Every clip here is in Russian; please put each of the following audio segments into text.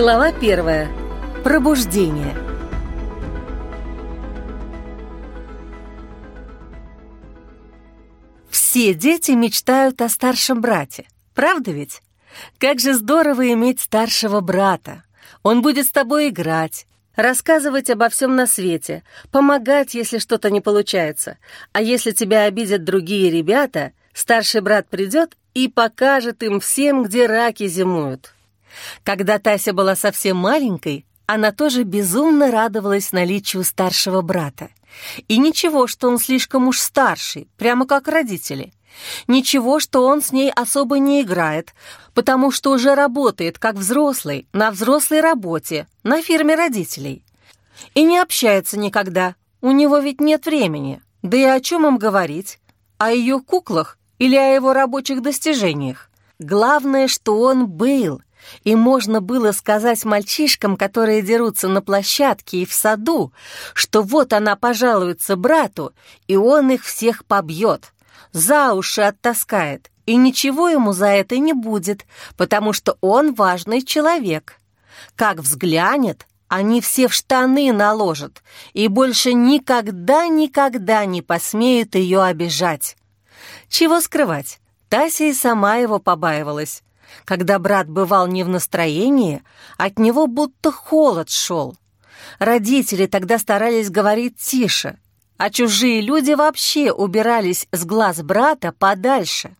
Глава первая. Пробуждение. Все дети мечтают о старшем брате, правда ведь? Как же здорово иметь старшего брата. Он будет с тобой играть, рассказывать обо всем на свете, помогать, если что-то не получается. А если тебя обидят другие ребята, старший брат придет и покажет им всем, где раки зимуют. Когда Тася была совсем маленькой, она тоже безумно радовалась наличию старшего брата. И ничего, что он слишком уж старший, прямо как родители. Ничего, что он с ней особо не играет, потому что уже работает как взрослый, на взрослой работе, на фирме родителей. И не общается никогда, у него ведь нет времени. Да и о чем им говорить? О ее куклах или о его рабочих достижениях? Главное, что он был — и можно было сказать мальчишкам, которые дерутся на площадке и в саду, что вот она пожалуется брату, и он их всех побьет, за уши оттаскает, и ничего ему за это не будет, потому что он важный человек. Как взглянет, они все в штаны наложат и больше никогда-никогда не посмеют ее обижать. Чего скрывать, Тася и сама его побаивалась. Когда брат бывал не в настроении, от него будто холод шел. Родители тогда старались говорить тише, а чужие люди вообще убирались с глаз брата подальше.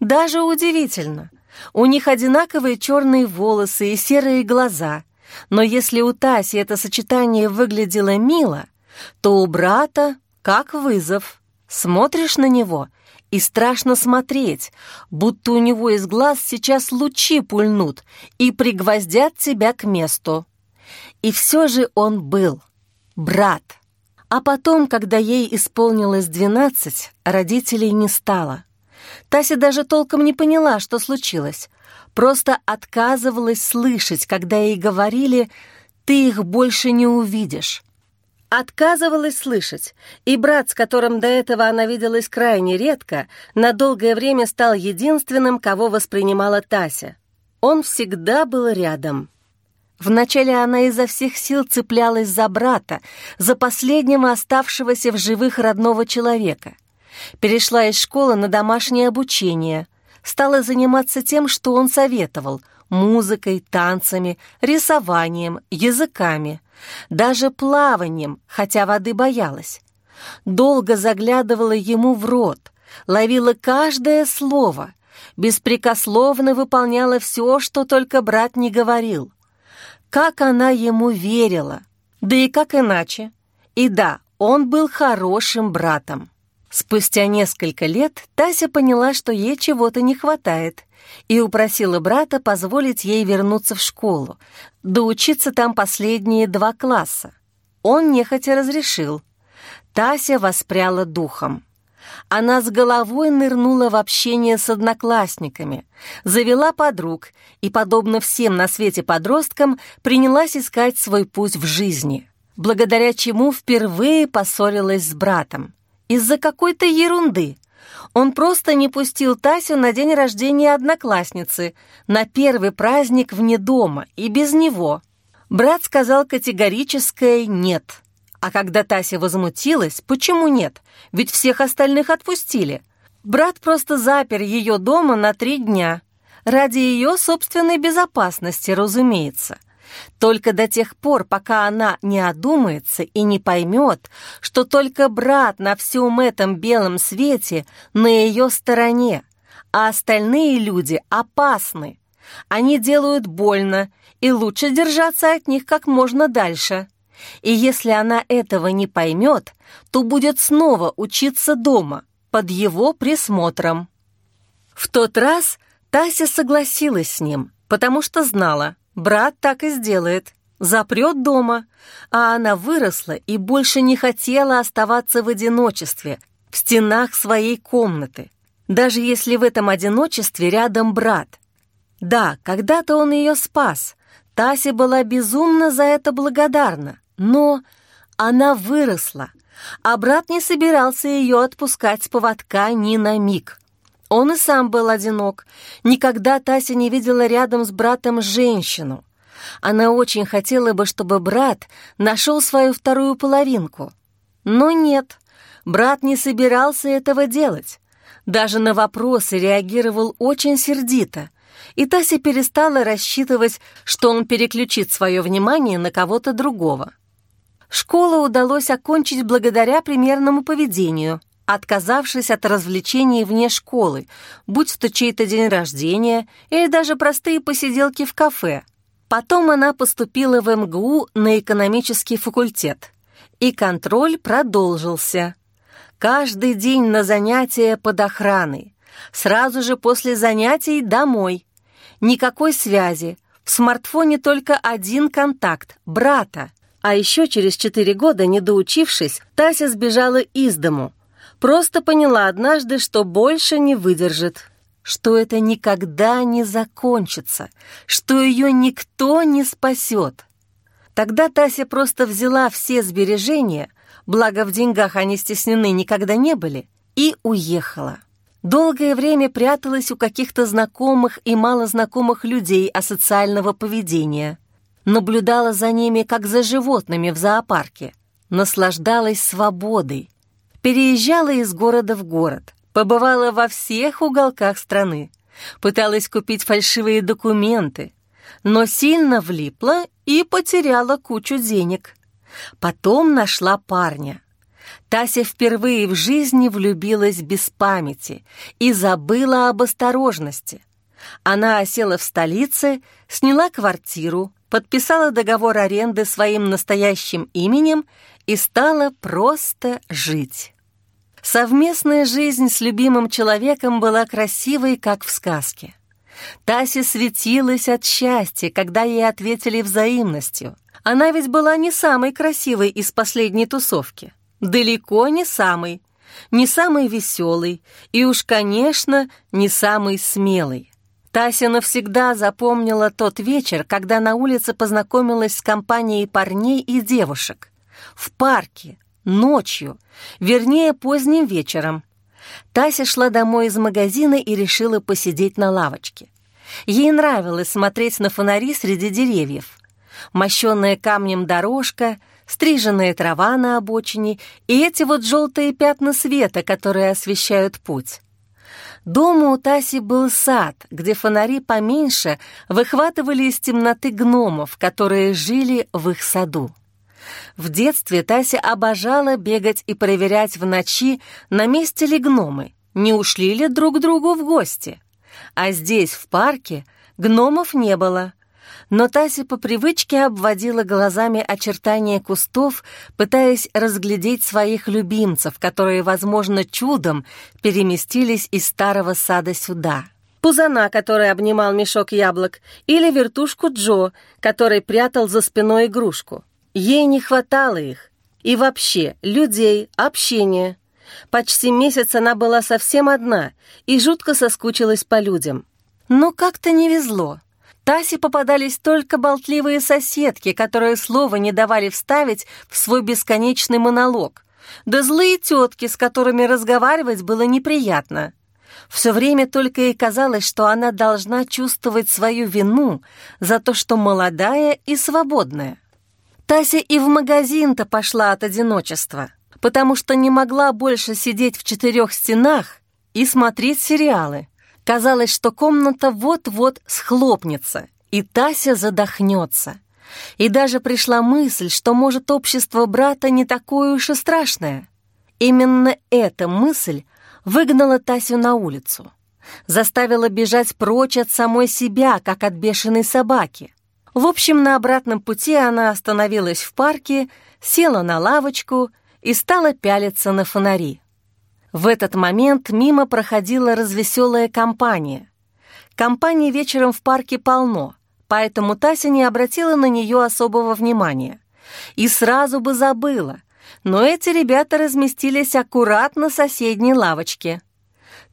Даже удивительно. У них одинаковые черные волосы и серые глаза, но если у Таси это сочетание выглядело мило, то у брата как вызов. Смотришь на него — и страшно смотреть, будто у него из глаз сейчас лучи пульнут и пригвоздят тебя к месту. И все же он был брат. А потом, когда ей исполнилось двенадцать, родителей не стало. Тася даже толком не поняла, что случилось. Просто отказывалась слышать, когда ей говорили «ты их больше не увидишь». Отказывалась слышать, и брат, с которым до этого она виделась крайне редко, на долгое время стал единственным, кого воспринимала Тася. Он всегда был рядом. Вначале она изо всех сил цеплялась за брата, за последнего оставшегося в живых родного человека. Перешла из школы на домашнее обучение, стала заниматься тем, что он советовал — музыкой, танцами, рисованием, языками — даже плаванием, хотя воды боялась. Долго заглядывала ему в рот, ловила каждое слово, беспрекословно выполняла все, что только брат не говорил. Как она ему верила, да и как иначе. И да, он был хорошим братом. Спустя несколько лет Тася поняла, что ей чего-то не хватает, и упросила брата позволить ей вернуться в школу, доучиться там последние два класса. Он нехотя разрешил. Тася воспряла духом. Она с головой нырнула в общение с одноклассниками, завела подруг и, подобно всем на свете подросткам, принялась искать свой путь в жизни, благодаря чему впервые поссорилась с братом. Из-за какой-то ерунды. Он просто не пустил Тасю на день рождения одноклассницы, на первый праздник вне дома и без него. Брат сказал категорическое «нет». А когда Тася возмутилась, почему нет? Ведь всех остальных отпустили. Брат просто запер ее дома на три дня. Ради ее собственной безопасности, разумеется. Только до тех пор, пока она не одумается и не поймет, что только брат на всем этом белом свете на ее стороне, а остальные люди опасны. Они делают больно, и лучше держаться от них как можно дальше. И если она этого не поймет, то будет снова учиться дома, под его присмотром. В тот раз Тася согласилась с ним, потому что знала, Брат так и сделает. Запрет дома. А она выросла и больше не хотела оставаться в одиночестве, в стенах своей комнаты. Даже если в этом одиночестве рядом брат. Да, когда-то он ее спас. Тася была безумно за это благодарна. Но она выросла, а брат не собирался ее отпускать с поводка ни на миг. Он и сам был одинок. Никогда Тася не видела рядом с братом женщину. Она очень хотела бы, чтобы брат нашел свою вторую половинку. Но нет, брат не собирался этого делать. Даже на вопросы реагировал очень сердито, и Тася перестала рассчитывать, что он переключит свое внимание на кого-то другого. Школу удалось окончить благодаря примерному поведению, отказавшись от развлечений вне школы, будь то чей-то день рождения или даже простые посиделки в кафе. Потом она поступила в МГУ на экономический факультет, и контроль продолжился. Каждый день на занятия под охраной, сразу же после занятий домой. Никакой связи, в смартфоне только один контакт — брата. А еще через четыре года, не доучившись, Тася сбежала из дому. Просто поняла однажды, что больше не выдержит, что это никогда не закончится, что ее никто не спасет. Тогда Тася просто взяла все сбережения, благо в деньгах они стеснены никогда не были, и уехала. Долгое время пряталась у каких-то знакомых и малознакомых людей асоциального поведения – наблюдала за ними, как за животными в зоопарке, наслаждалась свободой, переезжала из города в город, побывала во всех уголках страны, пыталась купить фальшивые документы, но сильно влипла и потеряла кучу денег. Потом нашла парня. Тася впервые в жизни влюбилась без памяти и забыла об осторожности. Она осела в столице, сняла квартиру, подписала договор аренды своим настоящим именем и стала просто жить. Совместная жизнь с любимым человеком была красивой, как в сказке. Тася светилась от счастья, когда ей ответили взаимностью. Она ведь была не самой красивой из последней тусовки. Далеко не самой. Не самой веселой и уж, конечно, не самой смелой. Тася навсегда запомнила тот вечер, когда на улице познакомилась с компанией парней и девушек. В парке, ночью, вернее, поздним вечером. Тася шла домой из магазина и решила посидеть на лавочке. Ей нравилось смотреть на фонари среди деревьев. Мощенная камнем дорожка, стриженная трава на обочине и эти вот желтые пятна света, которые освещают путь. Дома у Таси был сад, где фонари поменьше выхватывали из темноты гномов, которые жили в их саду. В детстве Тася обожала бегать и проверять в ночи, на месте ли гномы, не ушли ли друг другу в гости. А здесь, в парке, гномов не было — но Тася по привычке обводила глазами очертания кустов, пытаясь разглядеть своих любимцев, которые, возможно, чудом переместились из старого сада сюда. Пузана, который обнимал мешок яблок, или вертушку Джо, который прятал за спиной игрушку. Ей не хватало их. И вообще, людей, общения. Почти месяц она была совсем одна и жутко соскучилась по людям. Но как-то не везло. Тасе попадались только болтливые соседки, которые слова не давали вставить в свой бесконечный монолог, да злые тетки, с которыми разговаривать было неприятно. Все время только ей казалось, что она должна чувствовать свою вину за то, что молодая и свободная. Тася и в магазин-то пошла от одиночества, потому что не могла больше сидеть в четырех стенах и смотреть сериалы. Казалось, что комната вот-вот схлопнется, и Тася задохнется. И даже пришла мысль, что, может, общество брата не такое уж и страшное. Именно эта мысль выгнала Тасю на улицу. Заставила бежать прочь от самой себя, как от бешеной собаки. В общем, на обратном пути она остановилась в парке, села на лавочку и стала пялиться на фонари. В этот момент мимо проходила развеселая компания. Компаний вечером в парке полно, поэтому Тася не обратила на нее особого внимания. И сразу бы забыла, но эти ребята разместились аккуратно на соседней лавочке.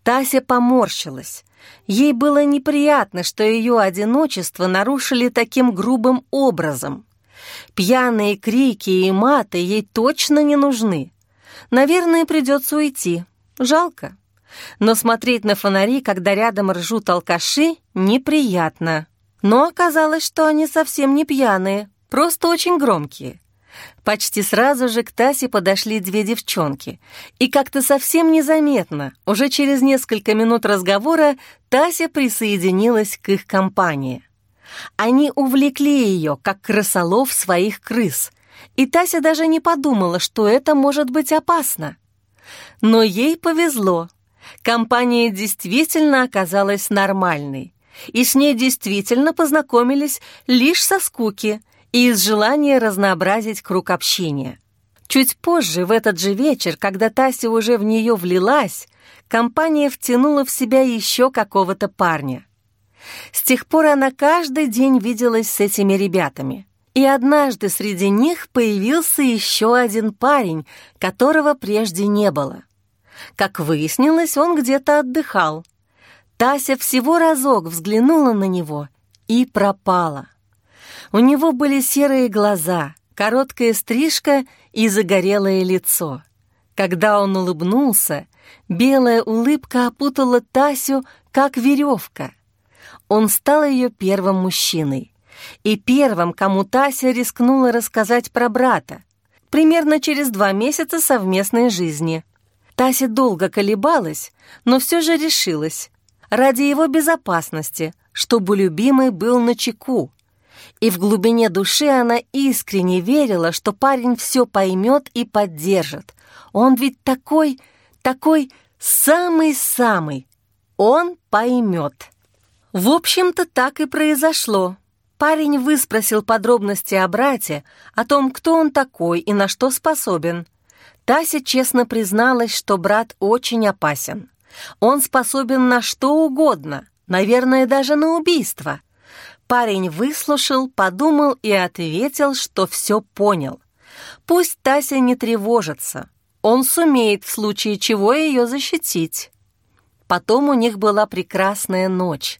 Тася поморщилась. Ей было неприятно, что ее одиночество нарушили таким грубым образом. Пьяные крики и маты ей точно не нужны. Наверное, придется уйти. Жалко. Но смотреть на фонари, когда рядом ржут алкаши, неприятно. Но оказалось, что они совсем не пьяные, просто очень громкие. Почти сразу же к Тасе подошли две девчонки. И как-то совсем незаметно, уже через несколько минут разговора, Тася присоединилась к их компании. Они увлекли ее, как крысолов своих крыс. И Тася даже не подумала, что это может быть опасно. Но ей повезло. Компания действительно оказалась нормальной. И с ней действительно познакомились лишь со скуки – и из желания разнообразить круг общения. Чуть позже, в этот же вечер, когда Тася уже в нее влилась, компания втянула в себя еще какого-то парня. С тех пор она каждый день виделась с этими ребятами. И однажды среди них появился еще один парень, которого прежде не было. Как выяснилось, он где-то отдыхал. Тася всего разок взглянула на него и пропала. У него были серые глаза, короткая стрижка и загорелое лицо. Когда он улыбнулся, белая улыбка опутала Тасю, как веревка. Он стал ее первым мужчиной. И первым, кому Тася рискнула рассказать про брата. Примерно через два месяца совместной жизни. Тася долго колебалась, но все же решилась. Ради его безопасности, чтобы любимый был на чеку, и в глубине души она искренне верила, что парень все поймет и поддержит. Он ведь такой, такой самый-самый. Он поймет. В общем-то, так и произошло. Парень выспросил подробности о брате, о том, кто он такой и на что способен. Тася честно призналась, что брат очень опасен. Он способен на что угодно, наверное, даже на убийство — Парень выслушал, подумал и ответил, что все понял. Пусть Тася не тревожится. Он сумеет в случае чего ее защитить. Потом у них была прекрасная ночь.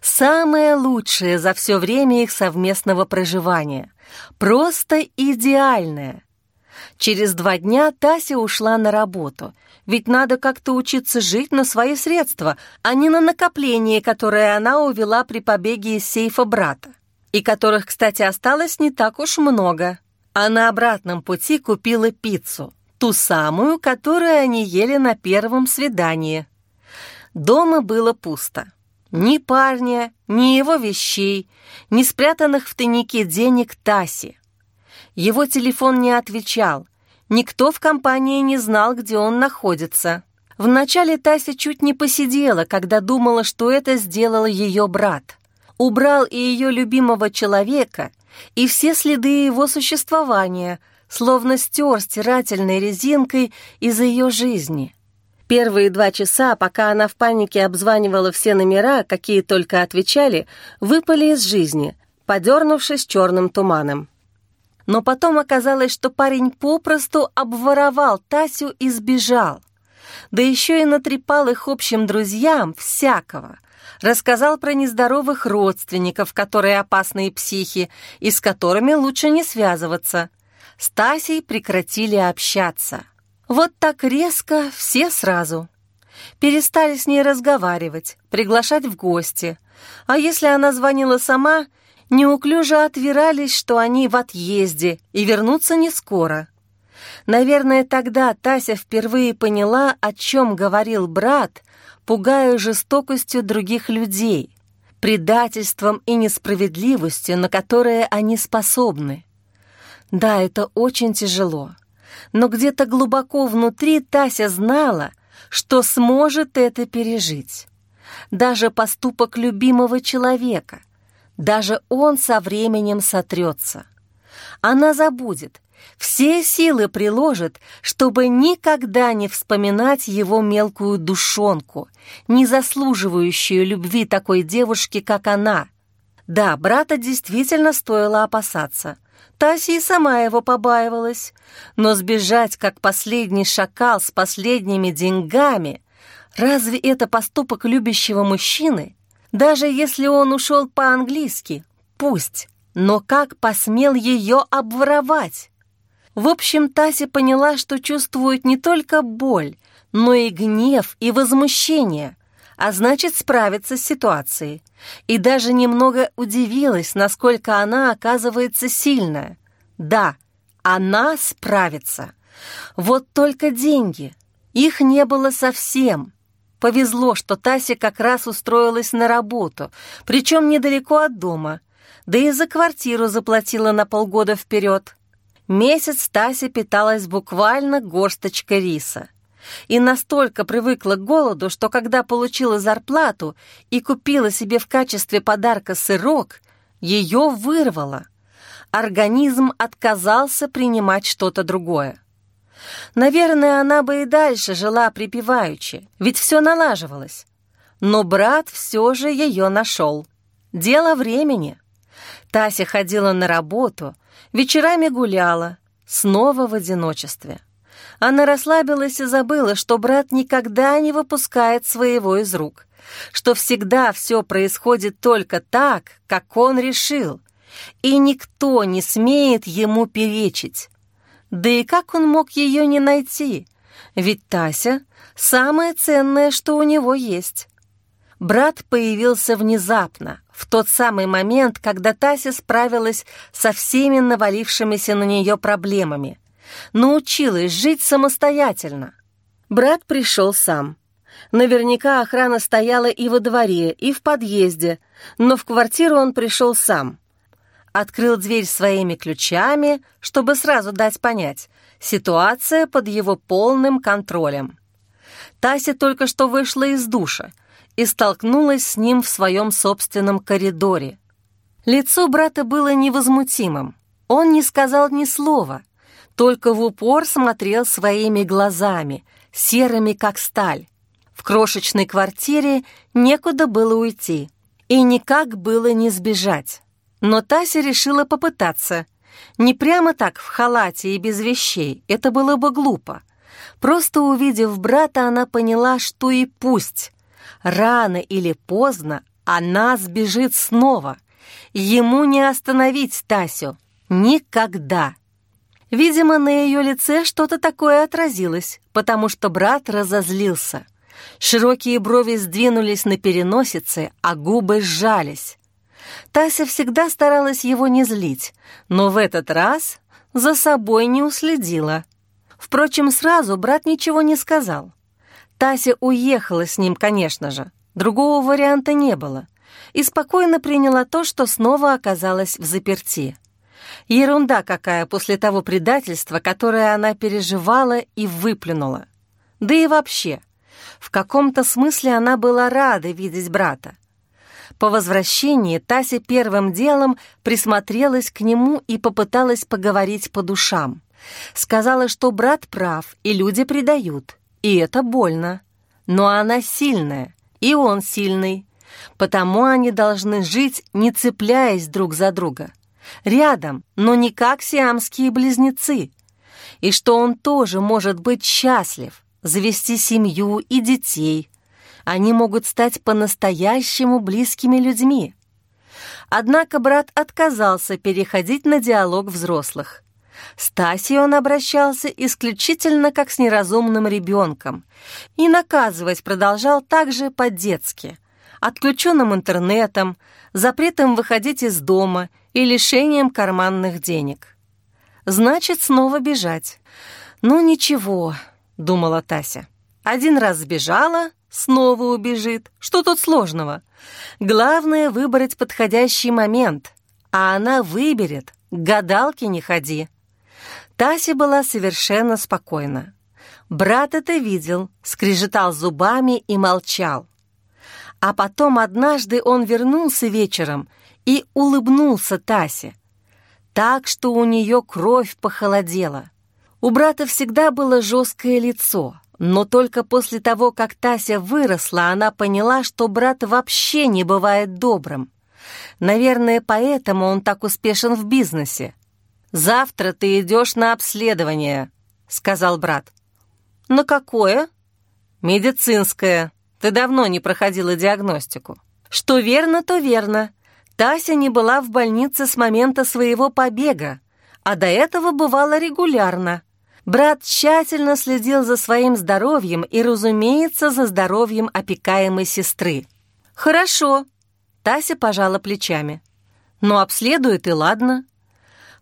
Самая лучшая за все время их совместного проживания. Просто идеальная. Через два дня Тася ушла на работу, ведь надо как-то учиться жить на свои средства, а не на накопление, которое она увела при побеге из сейфа брата, и которых, кстати, осталось не так уж много. А на обратном пути купила пиццу, ту самую, которую они ели на первом свидании. Дома было пусто. Ни парня, ни его вещей, ни спрятанных в тайнике денег Таси. Его телефон не отвечал. Никто в компании не знал, где он находится. Вначале Тася чуть не посидела, когда думала, что это сделал ее брат. Убрал и ее любимого человека, и все следы его существования, словно стер стирательной резинкой из ее жизни. Первые два часа, пока она в панике обзванивала все номера, какие только отвечали, выпали из жизни, подернувшись черным туманом. Но потом оказалось, что парень попросту обворовал Тасю и сбежал. Да еще и натрепал их общим друзьям всякого. Рассказал про нездоровых родственников, которые опасные психи, и с которыми лучше не связываться. С Тасей прекратили общаться. Вот так резко все сразу. Перестали с ней разговаривать, приглашать в гости. А если она звонила сама, неуклюже отвирались, что они в отъезде и вернутся не скоро. Наверное, тогда Тася впервые поняла, о чем говорил брат, пугая жестокостью других людей, предательством и несправедливостью, на которые они способны. Да, это очень тяжело, но где-то глубоко внутри Тася знала, что сможет это пережить. Даже поступок любимого человека — даже он со временем сотрется. Она забудет, все силы приложит, чтобы никогда не вспоминать его мелкую душонку, не заслуживающую любви такой девушки, как она. Да, брата действительно стоило опасаться. Тася и сама его побаивалась. Но сбежать, как последний шакал с последними деньгами, разве это поступок любящего мужчины? Даже если он ушел по-английски, пусть, но как посмел ее обворовать? В общем, Тася поняла, что чувствует не только боль, но и гнев и возмущение. а значит справиться с ситуацией. И даже немного удивилась, насколько она оказывается сильная. Да, она справится. Вот только деньги. Их не было совсем. Повезло, что Тася как раз устроилась на работу, причем недалеко от дома, да и за квартиру заплатила на полгода вперед. Месяц Тася питалась буквально горсточкой риса. И настолько привыкла к голоду, что когда получила зарплату и купила себе в качестве подарка сырок, ее вырвало. Организм отказался принимать что-то другое. Наверное, она бы и дальше жила припеваючи, ведь все налаживалось. Но брат все же ее нашел. Дело времени. Тася ходила на работу, вечерами гуляла, снова в одиночестве. Она расслабилась и забыла, что брат никогда не выпускает своего из рук, что всегда все происходит только так, как он решил, и никто не смеет ему перечить. Да и как он мог ее не найти? Ведь Тася — самое ценное, что у него есть. Брат появился внезапно, в тот самый момент, когда Тася справилась со всеми навалившимися на нее проблемами. Научилась жить самостоятельно. Брат пришел сам. Наверняка охрана стояла и во дворе, и в подъезде, но в квартиру он пришел сам открыл дверь своими ключами, чтобы сразу дать понять, ситуация под его полным контролем. Тася только что вышла из душа и столкнулась с ним в своем собственном коридоре. Лицо брата было невозмутимым. Он не сказал ни слова, только в упор смотрел своими глазами, серыми как сталь. В крошечной квартире некуда было уйти, и никак было не сбежать. Но Тася решила попытаться. Не прямо так, в халате и без вещей, это было бы глупо. Просто увидев брата, она поняла, что и пусть. Рано или поздно она сбежит снова. Ему не остановить Тасю. Никогда. Видимо, на ее лице что-то такое отразилось, потому что брат разозлился. Широкие брови сдвинулись на переносице, а губы сжались. Тася всегда старалась его не злить, но в этот раз за собой не уследила. Впрочем, сразу брат ничего не сказал. Тася уехала с ним, конечно же, другого варианта не было, и спокойно приняла то, что снова оказалась в заперти. Ерунда какая после того предательства, которое она переживала и выплюнула. Да и вообще, в каком-то смысле она была рада видеть брата. По возвращении Тася первым делом присмотрелась к нему и попыталась поговорить по душам. Сказала, что брат прав, и люди предают, и это больно. Но она сильная, и он сильный, потому они должны жить, не цепляясь друг за друга. Рядом, но не как сиамские близнецы. И что он тоже может быть счастлив, завести семью и детей – они могут стать по-настоящему близкими людьми. Однако брат отказался переходить на диалог взрослых. С Тасей он обращался исключительно как с неразумным ребенком и наказывать продолжал также по-детски, отключенным интернетом, запретом выходить из дома и лишением карманных денег. Значит, снова бежать. «Ну ничего», — думала Тася. «Один раз сбежала, снова убежит. Что тут сложного? Главное — выбрать подходящий момент. А она выберет. К гадалке не ходи. Тася была совершенно спокойна. Брат это видел, скрежетал зубами и молчал. А потом однажды он вернулся вечером и улыбнулся Тасе. Так, что у нее кровь похолодела. У брата всегда было жесткое лицо — но только после того, как Тася выросла, она поняла, что брат вообще не бывает добрым. Наверное, поэтому он так успешен в бизнесе. «Завтра ты идешь на обследование», — сказал брат. «На какое?» «Медицинское. Ты давно не проходила диагностику». «Что верно, то верно. Тася не была в больнице с момента своего побега, а до этого бывала регулярно. Брат тщательно следил за своим здоровьем и, разумеется, за здоровьем опекаемой сестры. «Хорошо», — Тася пожала плечами. «Но обследует и ладно».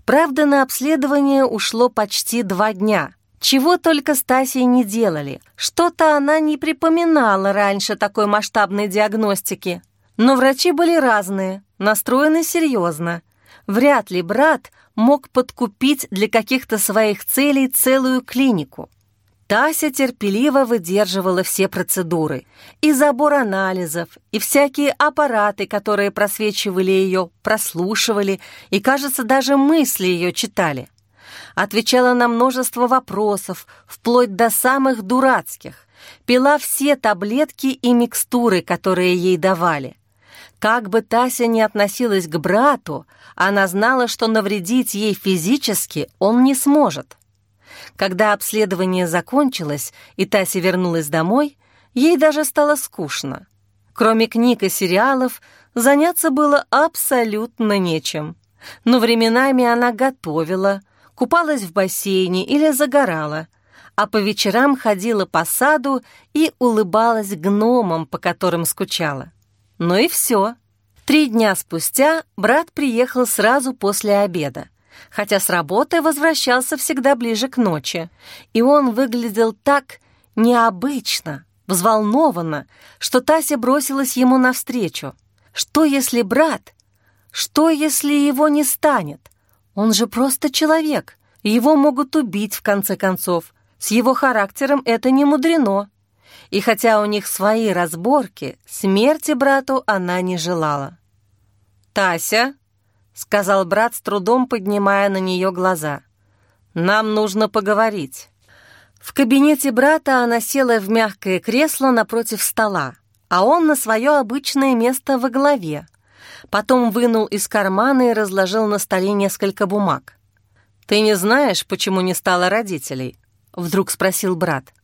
Правда, на обследование ушло почти два дня. Чего только с Тасей не делали. Что-то она не припоминала раньше такой масштабной диагностики. Но врачи были разные, настроены серьезно. Вряд ли брат мог подкупить для каких-то своих целей целую клинику. Тася терпеливо выдерживала все процедуры, и забор анализов, и всякие аппараты, которые просвечивали ее, прослушивали, и, кажется, даже мысли ее читали. Отвечала на множество вопросов, вплоть до самых дурацких, пила все таблетки и микстуры, которые ей давали. Как бы Тася ни относилась к брату, она знала, что навредить ей физически он не сможет. Когда обследование закончилось и Тася вернулась домой, ей даже стало скучно. Кроме книг и сериалов, заняться было абсолютно нечем. Но временами она готовила, купалась в бассейне или загорала, а по вечерам ходила по саду и улыбалась гномам, по которым скучала. Ну и все. Три дня спустя брат приехал сразу после обеда, хотя с работы возвращался всегда ближе к ночи, и он выглядел так необычно, взволнованно, что Тася бросилась ему навстречу. Что если брат? Что если его не станет? Он же просто человек, его могут убить в конце концов. С его характером это не мудрено. И хотя у них свои разборки, смерти брату она не желала. «Тася», — сказал брат, с трудом поднимая на нее глаза, — «нам нужно поговорить». В кабинете брата она села в мягкое кресло напротив стола, а он на свое обычное место во главе. Потом вынул из кармана и разложил на столе несколько бумаг. «Ты не знаешь, почему не стало родителей?» — вдруг спросил брат.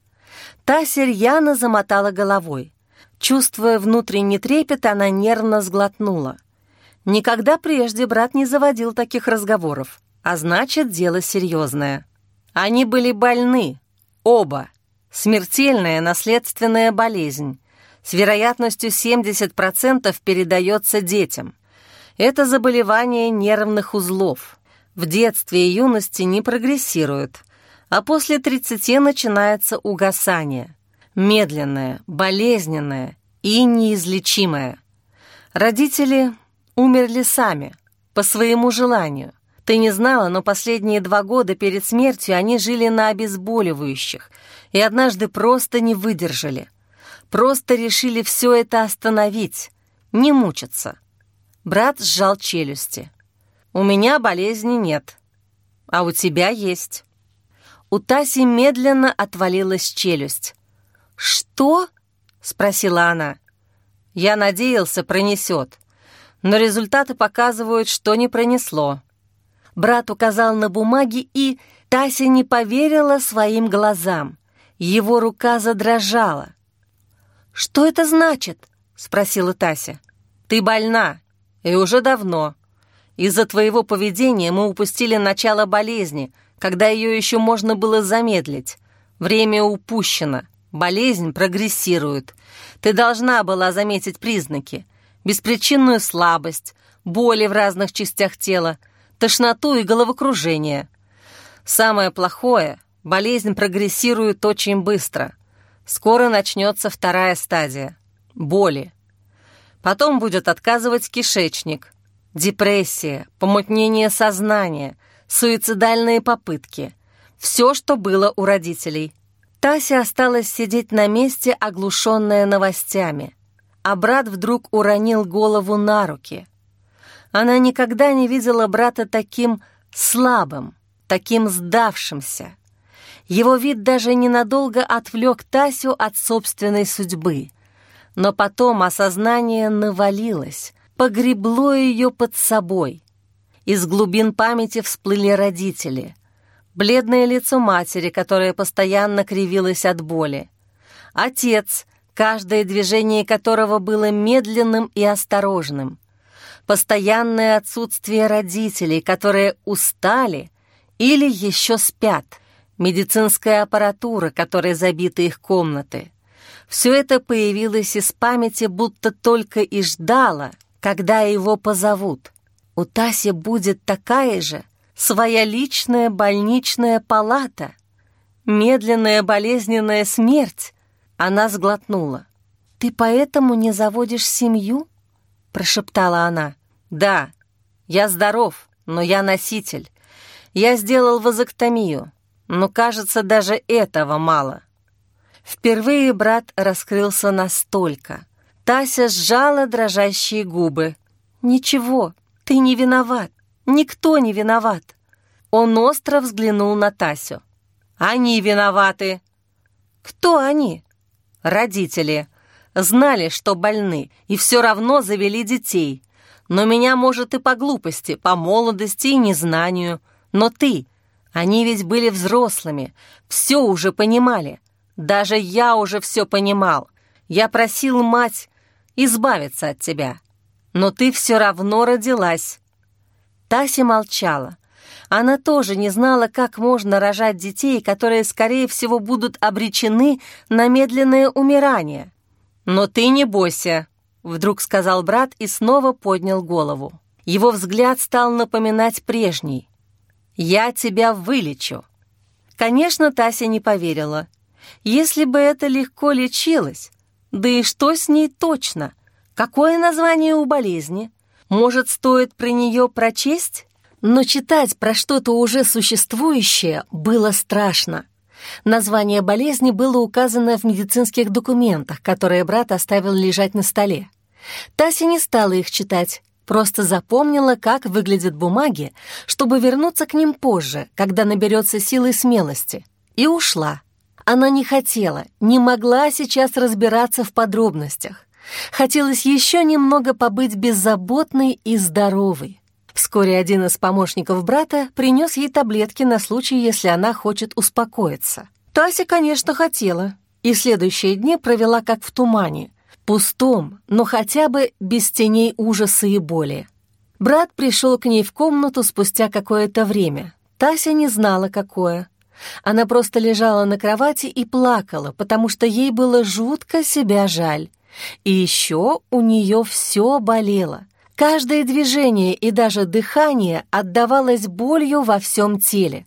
Тася рьяно замотала головой. Чувствуя внутренний трепет, она нервно сглотнула. Никогда прежде брат не заводил таких разговоров, а значит, дело серьезное. Они были больны, оба. Смертельная наследственная болезнь. С вероятностью 70% передается детям. Это заболевание нервных узлов. В детстве и юности не прогрессирует а после 30 начинается угасание. Медленное, болезненное и неизлечимое. Родители умерли сами, по своему желанию. Ты не знала, но последние два года перед смертью они жили на обезболивающих и однажды просто не выдержали. Просто решили все это остановить, не мучиться. Брат сжал челюсти. «У меня болезни нет, а у тебя есть». У Таси медленно отвалилась челюсть. «Что?» — спросила она. «Я надеялся, пронесет. Но результаты показывают, что не пронесло». Брат указал на бумаги, и Тася не поверила своим глазам. Его рука задрожала. «Что это значит?» — спросила Тася. «Ты больна, и уже давно. Из-за твоего поведения мы упустили начало болезни — когда ее еще можно было замедлить. Время упущено, болезнь прогрессирует. Ты должна была заметить признаки. Беспричинную слабость, боли в разных частях тела, тошноту и головокружение. Самое плохое — болезнь прогрессирует очень быстро. Скоро начнется вторая стадия — боли. Потом будет отказывать кишечник, депрессия, помутнение сознания — суицидальные попытки. Все, что было у родителей. Тася осталась сидеть на месте, оглушенная новостями. А брат вдруг уронил голову на руки. Она никогда не видела брата таким слабым, таким сдавшимся. Его вид даже ненадолго отвлек Тасю от собственной судьбы. Но потом осознание навалилось, погребло ее под собой — из глубин памяти всплыли родители. Бледное лицо матери, которая постоянно кривилась от боли. Отец, каждое движение которого было медленным и осторожным. Постоянное отсутствие родителей, которые устали или еще спят. медицинская аппаратура, которой забиты их комнаты. Все это появилось из памяти, будто только и ждало, когда его позовут. У Таси будет такая же, своя личная больничная палата. Медленная болезненная смерть. Она сглотнула. «Ты поэтому не заводишь семью?» — прошептала она. «Да, я здоров, но я носитель. Я сделал вазоктомию, но, кажется, даже этого мало». Впервые брат раскрылся настолько. Тася сжала дрожащие губы. «Ничего, ты не виноват. Никто не виноват». Он остро взглянул на Тасю. «Они виноваты». «Кто они?» «Родители. Знали, что больны, и все равно завели детей. Но меня, может, и по глупости, по молодости и незнанию. Но ты, они ведь были взрослыми, все уже понимали. Даже я уже все понимал. Я просил мать избавиться от тебя. Но ты все равно родилась». Тася молчала. Она тоже не знала, как можно рожать детей, которые, скорее всего, будут обречены на медленное умирание. «Но ты не бойся», — вдруг сказал брат и снова поднял голову. Его взгляд стал напоминать прежний. «Я тебя вылечу». Конечно, Тася не поверила. Если бы это легко лечилось, да и что с ней точно? Какое название у болезни? Может, стоит про нее прочесть? Но читать про что-то уже существующее было страшно. Название болезни было указано в медицинских документах, которые брат оставил лежать на столе. Тася не стала их читать, просто запомнила, как выглядят бумаги, чтобы вернуться к ним позже, когда наберется силы и смелости, и ушла. Она не хотела, не могла сейчас разбираться в подробностях. Хотелось еще немного побыть беззаботной и здоровой. Вскоре один из помощников брата принес ей таблетки на случай, если она хочет успокоиться. Тася, конечно, хотела, и следующие дни провела как в тумане, пустом, но хотя бы без теней ужаса и боли. Брат пришел к ней в комнату спустя какое-то время. Тася не знала, какое. Она просто лежала на кровати и плакала, потому что ей было жутко себя жаль. И еще у нее все болело. Каждое движение и даже дыхание отдавалось болью во всем теле.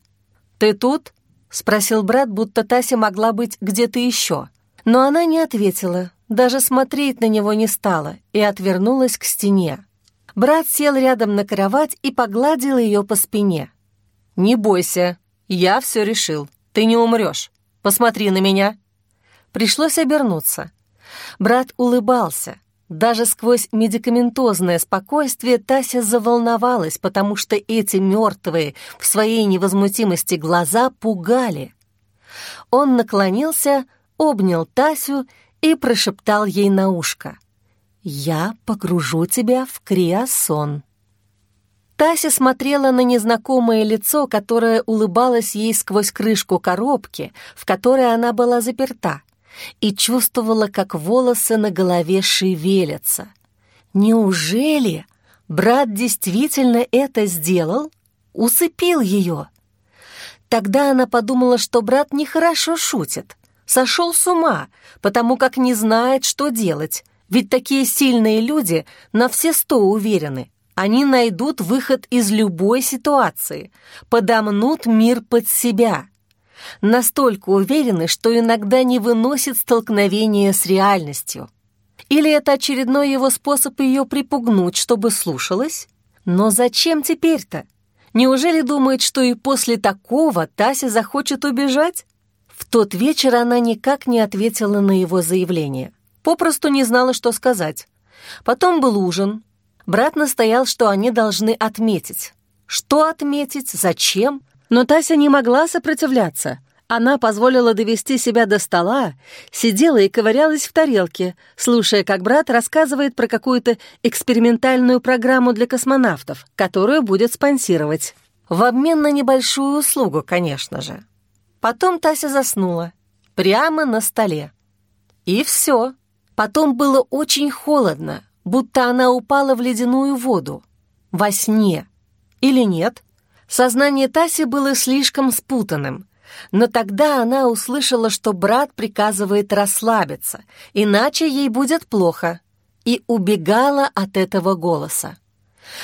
«Ты тут?» — спросил брат, будто Тася могла быть где-то еще. Но она не ответила, даже смотреть на него не стала и отвернулась к стене. Брат сел рядом на кровать и погладил ее по спине. «Не бойся», «Я все решил. Ты не умрешь. Посмотри на меня». Пришлось обернуться. Брат улыбался. Даже сквозь медикаментозное спокойствие Тася заволновалась, потому что эти мертвые в своей невозмутимости глаза пугали. Он наклонился, обнял Тасю и прошептал ей на ушко. «Я погружу тебя в криосон». Тася смотрела на незнакомое лицо, которое улыбалось ей сквозь крышку коробки, в которой она была заперта, и чувствовала, как волосы на голове шевелятся. Неужели брат действительно это сделал? Усыпил ее? Тогда она подумала, что брат нехорошо шутит, сошел с ума, потому как не знает, что делать, ведь такие сильные люди на все сто уверены, они найдут выход из любой ситуации, подомнут мир под себя. Настолько уверены, что иногда не выносят столкновения с реальностью. Или это очередной его способ ее припугнуть, чтобы слушалась? Но зачем теперь-то? Неужели думает, что и после такого Тася захочет убежать? В тот вечер она никак не ответила на его заявление. Попросту не знала, что сказать. Потом был ужин, Брат настоял, что они должны отметить. Что отметить? Зачем? Но Тася не могла сопротивляться. Она позволила довести себя до стола, сидела и ковырялась в тарелке, слушая, как брат рассказывает про какую-то экспериментальную программу для космонавтов, которую будет спонсировать. В обмен на небольшую услугу, конечно же. Потом Тася заснула. Прямо на столе. И все. Потом было очень холодно, будто она упала в ледяную воду. Во сне. Или нет? Сознание Таси было слишком спутанным. Но тогда она услышала, что брат приказывает расслабиться, иначе ей будет плохо, и убегала от этого голоса.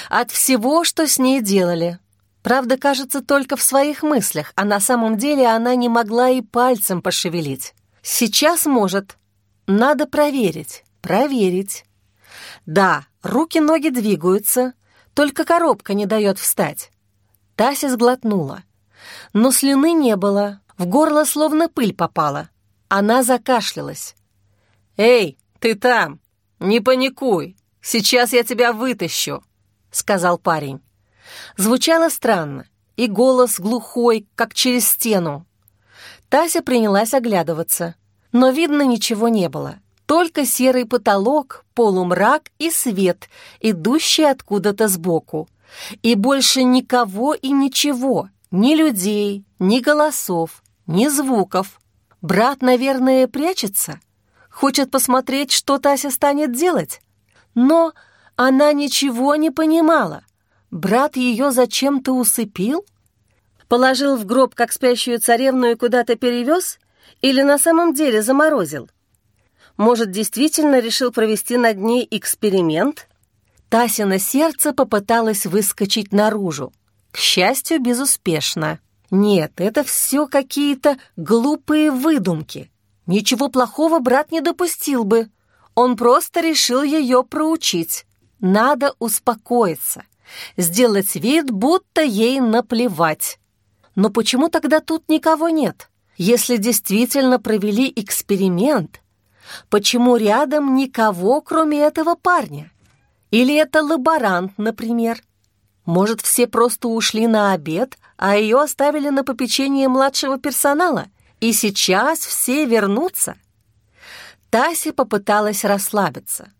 От всего, что с ней делали. Правда, кажется, только в своих мыслях, а на самом деле она не могла и пальцем пошевелить. Сейчас может. Надо проверить, проверить. Да, руки-ноги двигаются, только коробка не дает встать. Тася сглотнула. Но слюны не было, в горло словно пыль попала. Она закашлялась. «Эй, ты там! Не паникуй! Сейчас я тебя вытащу!» — сказал парень. Звучало странно, и голос глухой, как через стену. Тася принялась оглядываться, но видно ничего не было. Только серый потолок, полумрак и свет, идущий откуда-то сбоку. И больше никого и ничего, ни людей, ни голосов, ни звуков. Брат, наверное, прячется. Хочет посмотреть, что Тася станет делать. Но она ничего не понимала. Брат ее зачем-то усыпил? Положил в гроб, как спящую царевну, и куда-то перевез? Или на самом деле заморозил? Может, действительно решил провести над ней эксперимент? Тасина сердце попыталось выскочить наружу. К счастью, безуспешно. Нет, это все какие-то глупые выдумки. Ничего плохого брат не допустил бы. Он просто решил ее проучить. Надо успокоиться. Сделать вид, будто ей наплевать. Но почему тогда тут никого нет? Если действительно провели эксперимент, почему рядом никого, кроме этого парня? Или это лаборант, например. Может, все просто ушли на обед, а ее оставили на попечение младшего персонала, и сейчас все вернутся? Тася попыталась расслабиться.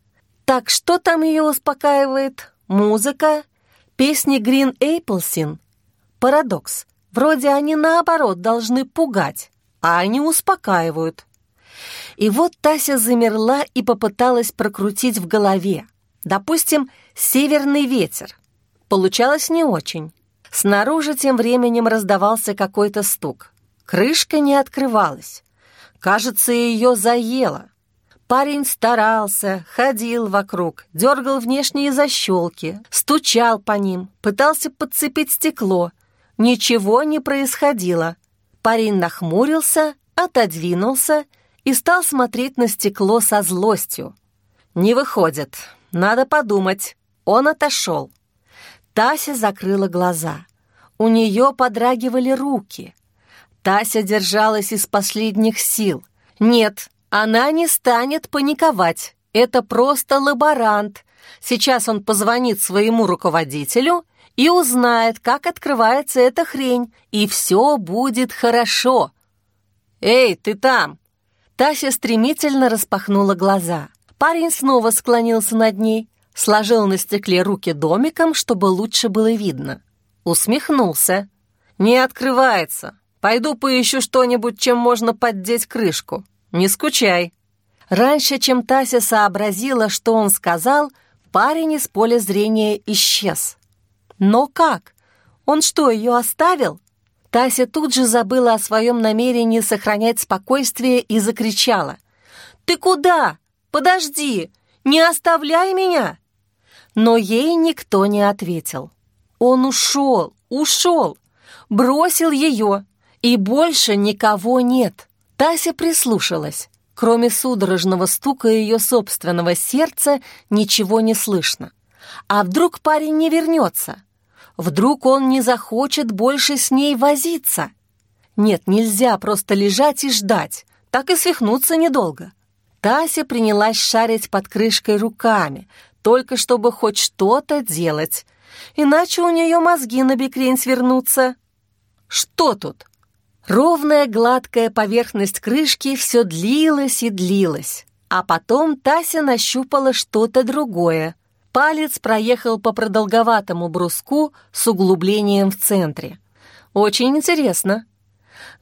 Так что там ее успокаивает? Музыка? Песни Грин Эйплсин? Парадокс. Вроде они наоборот должны пугать, а они успокаивают. И вот Тася замерла и попыталась прокрутить в голове. Допустим, северный ветер. Получалось не очень. Снаружи тем временем раздавался какой-то стук. Крышка не открывалась. Кажется, ее заело. Парень старался, ходил вокруг, дергал внешние защелки, стучал по ним, пытался подцепить стекло. Ничего не происходило. Парень нахмурился, отодвинулся и стал смотреть на стекло со злостью. «Не выходит. Надо подумать. Он отошел. Тася закрыла глаза. У нее подрагивали руки. Тася держалась из последних сил. Нет, она не станет паниковать. Это просто лаборант. Сейчас он позвонит своему руководителю и узнает, как открывается эта хрень, и все будет хорошо. «Эй, ты там!» Тася стремительно распахнула глаза. Парень снова склонился над ней, сложил на стекле руки домиком, чтобы лучше было видно. Усмехнулся. «Не открывается. Пойду поищу что-нибудь, чем можно поддеть крышку. Не скучай». Раньше, чем Тася сообразила, что он сказал, парень из поля зрения исчез. Но как? Он что, ее оставил? Тася тут же забыла о своем намерении сохранять спокойствие и закричала. «Ты куда? Подожди! Не оставляй меня!» Но ей никто не ответил. Он ушел, ушел, бросил ее, и больше никого нет. Тася прислушалась. Кроме судорожного стука ее собственного сердца ничего не слышно. А вдруг парень не вернется? Вдруг он не захочет больше с ней возиться? Нет, нельзя просто лежать и ждать, так и свихнуться недолго. Тася принялась шарить под крышкой руками, только чтобы хоть что-то делать, иначе у нее мозги на бекрень свернутся. Что тут? Ровная гладкая поверхность крышки все длилась и длилась, а потом Тася нащупала что-то другое. Палец проехал по продолговатому бруску с углублением в центре. Очень интересно.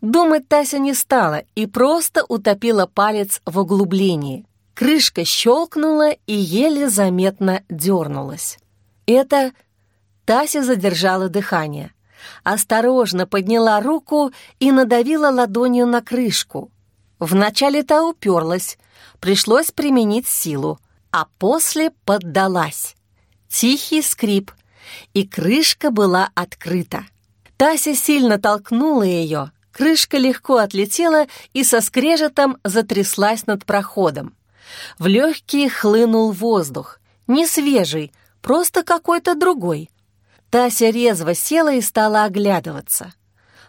Думать Тася не стала и просто утопила палец в углублении. Крышка щелкнула и еле заметно дернулась. Это Тася задержала дыхание. осторожно подняла руку и надавила ладонью на крышку. Вначале та уперлась, пришлось применить силу, а после поддалась. Тихий скрип, и крышка была открыта. Тася сильно толкнула ее, крышка легко отлетела и со скрежетом затряслась над проходом. В легкие хлынул воздух, не свежий, просто какой-то другой. Тася резво села и стала оглядываться.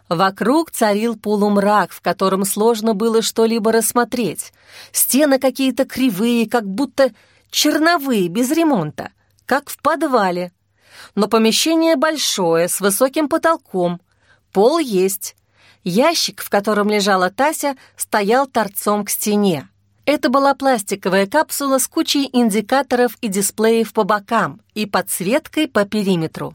Вокруг царил полумрак, в котором сложно было что-либо рассмотреть. Стены какие-то кривые, как будто черновые, без ремонта, как в подвале. Но помещение большое, с высоким потолком. Пол есть. Ящик, в котором лежала Тася, стоял торцом к стене. Это была пластиковая капсула с кучей индикаторов и дисплеев по бокам и подсветкой по периметру.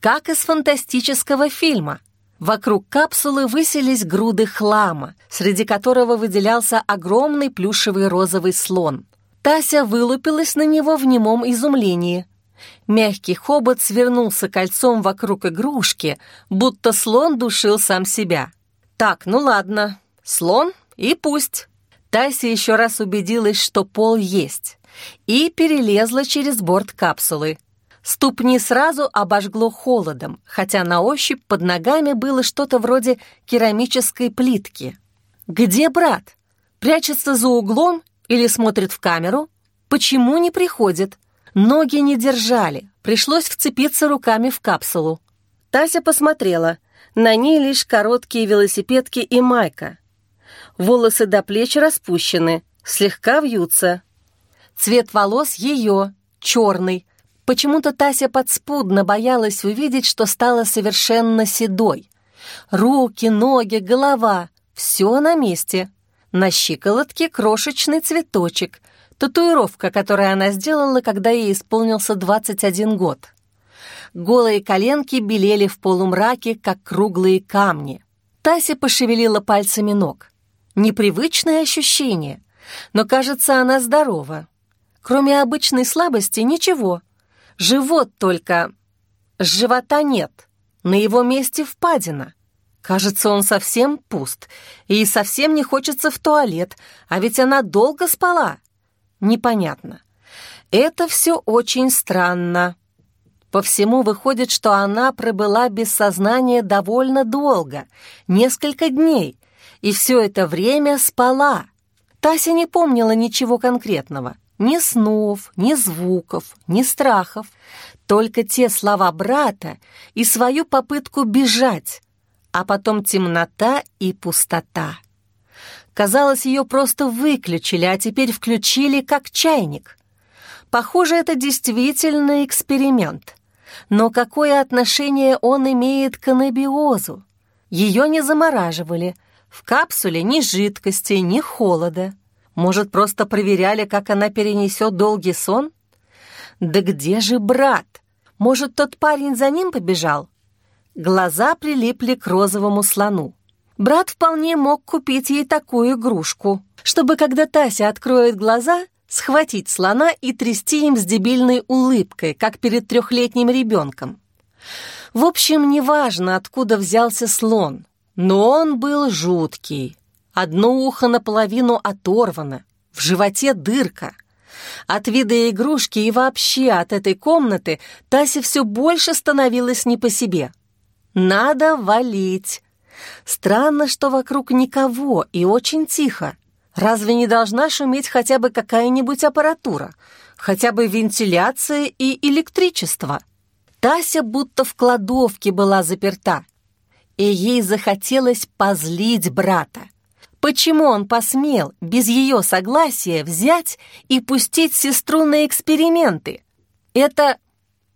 Как из фантастического фильма. Вокруг капсулы высились груды хлама, среди которого выделялся огромный плюшевый розовый слон. Тася вылупилась на него в немом изумлении. Мягкий хобот свернулся кольцом вокруг игрушки, будто слон душил сам себя. «Так, ну ладно, слон и пусть». Тася еще раз убедилась, что пол есть, и перелезла через борт капсулы. Ступни сразу обожгло холодом, хотя на ощупь под ногами было что-то вроде керамической плитки. «Где брат? Прячется за углом или смотрит в камеру? Почему не приходит?» Ноги не держали, пришлось вцепиться руками в капсулу. Тася посмотрела. На ней лишь короткие велосипедки и майка. Волосы до плеч распущены, слегка вьются. Цвет волос ее, черный, Почему-то Тася подспудно боялась увидеть, что стала совершенно седой. Руки, ноги, голова — все на месте. На щиколотке крошечный цветочек, татуировка, которую она сделала, когда ей исполнился 21 год. Голые коленки белели в полумраке, как круглые камни. Тася пошевелила пальцами ног. Непривычное ощущение, но, кажется, она здорова. Кроме обычной слабости, ничего — Живот только... Живота нет. На его месте впадина. Кажется, он совсем пуст. И совсем не хочется в туалет. А ведь она долго спала. Непонятно. Это все очень странно. По всему выходит, что она пробыла без сознания довольно долго, несколько дней, и все это время спала. Тася не помнила ничего конкретного. Ни снов, ни звуков, ни страхов, только те слова брата и свою попытку бежать, а потом темнота и пустота. Казалось, ее просто выключили, а теперь включили как чайник. Похоже, это действительно эксперимент. Но какое отношение он имеет к анабиозу? Ее не замораживали. В капсуле ни жидкости, ни холода. Может, просто проверяли, как она перенесет долгий сон? Да где же брат? Может, тот парень за ним побежал? Глаза прилипли к розовому слону. Брат вполне мог купить ей такую игрушку, чтобы, когда Тася откроет глаза, схватить слона и трясти им с дебильной улыбкой, как перед трехлетним ребенком. В общем, неважно, откуда взялся слон, но он был жуткий. Одно ухо наполовину оторвано, в животе дырка. От вида игрушки и вообще от этой комнаты Тасе все больше становилось не по себе. Надо валить. Странно, что вокруг никого и очень тихо. Разве не должна шуметь хотя бы какая-нибудь аппаратура? Хотя бы вентиляция и электричество? Тася будто в кладовке была заперта. И ей захотелось позлить брата. Почему он посмел без ее согласия взять и пустить сестру на эксперименты? Это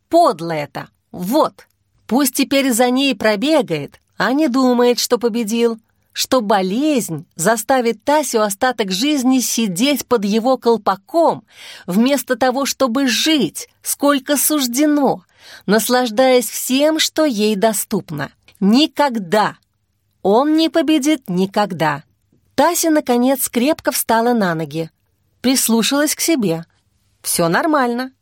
подло это, вот. Пусть теперь за ней пробегает, а не думает, что победил, что болезнь заставит Тасю остаток жизни сидеть под его колпаком, вместо того, чтобы жить, сколько суждено, наслаждаясь всем, что ей доступно. Никогда. Он не победит никогда. Тася, наконец, крепко встала на ноги. Прислушалась к себе. Все нормально.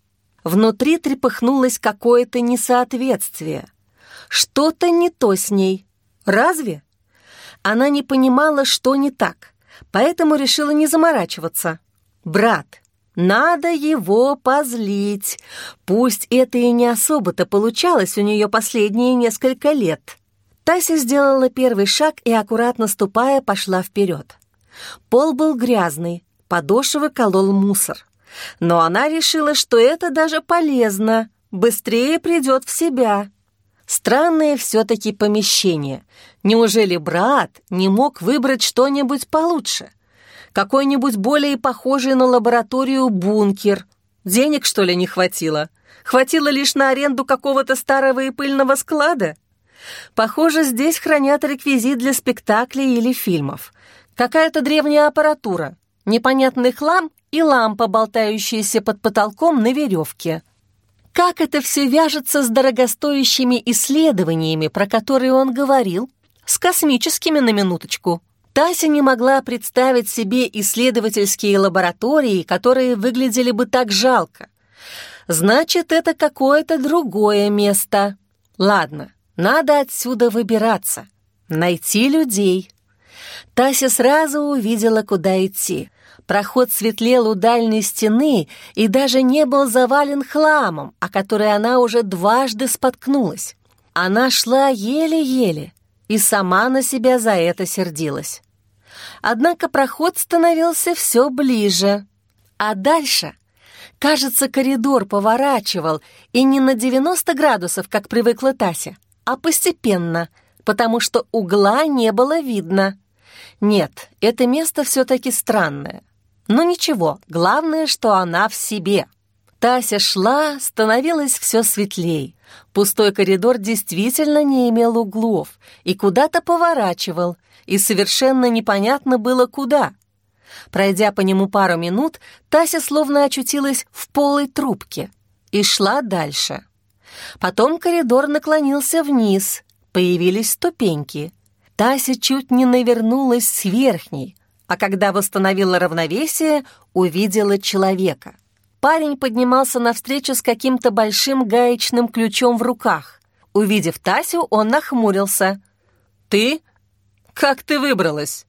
Внутри трепыхнулось какое-то несоответствие. Что-то не то с ней. Разве? Она не понимала, что не так, поэтому решила не заморачиваться. Брат, надо его позлить. Пусть это и не особо-то получалось у нее последние несколько лет. Тася сделала первый шаг и, аккуратно ступая, пошла вперед. Пол был грязный, подошвы колол мусор. Но она решила, что это даже полезно, быстрее придет в себя. Странное все-таки помещение. Неужели брат не мог выбрать что-нибудь получше? Какой-нибудь более похожий на лабораторию бункер. Денег, что ли, не хватило? Хватило лишь на аренду какого-то старого и пыльного склада? Похоже, здесь хранят реквизит для спектаклей или фильмов. Какая-то древняя аппаратура, непонятный хлам и лампа, болтающаяся под потолком на веревке. Как это все вяжется с дорогостоящими исследованиями, про которые он говорил? С космическими на минуточку. Тася не могла представить себе исследовательские лаборатории, которые выглядели бы так жалко. Значит, это какое-то другое место. Ладно, надо отсюда выбираться, найти людей. Тася сразу увидела, куда идти. Проход светлел у дальней стены и даже не был завален хламом, о который она уже дважды споткнулась. Она шла еле-еле и сама на себя за это сердилась. Однако проход становился все ближе. А дальше, кажется, коридор поворачивал, и не на 90 градусов, как привыкла Тася, а постепенно, потому что угла не было видно. Нет, это место все-таки странное. Но ничего, главное, что она в себе. Тася шла, становилось все светлей. Пустой коридор действительно не имел углов и куда-то поворачивал, и совершенно непонятно было куда. Пройдя по нему пару минут, Тася словно очутилась в полой трубке и шла дальше. Потом коридор наклонился вниз, появились ступеньки. Тася чуть не навернулась с верхней, а когда восстановила равновесие, увидела человека. Парень поднимался навстречу с каким-то большим гаечным ключом в руках. Увидев Тасю, он нахмурился. «Ты? Как ты выбралась?»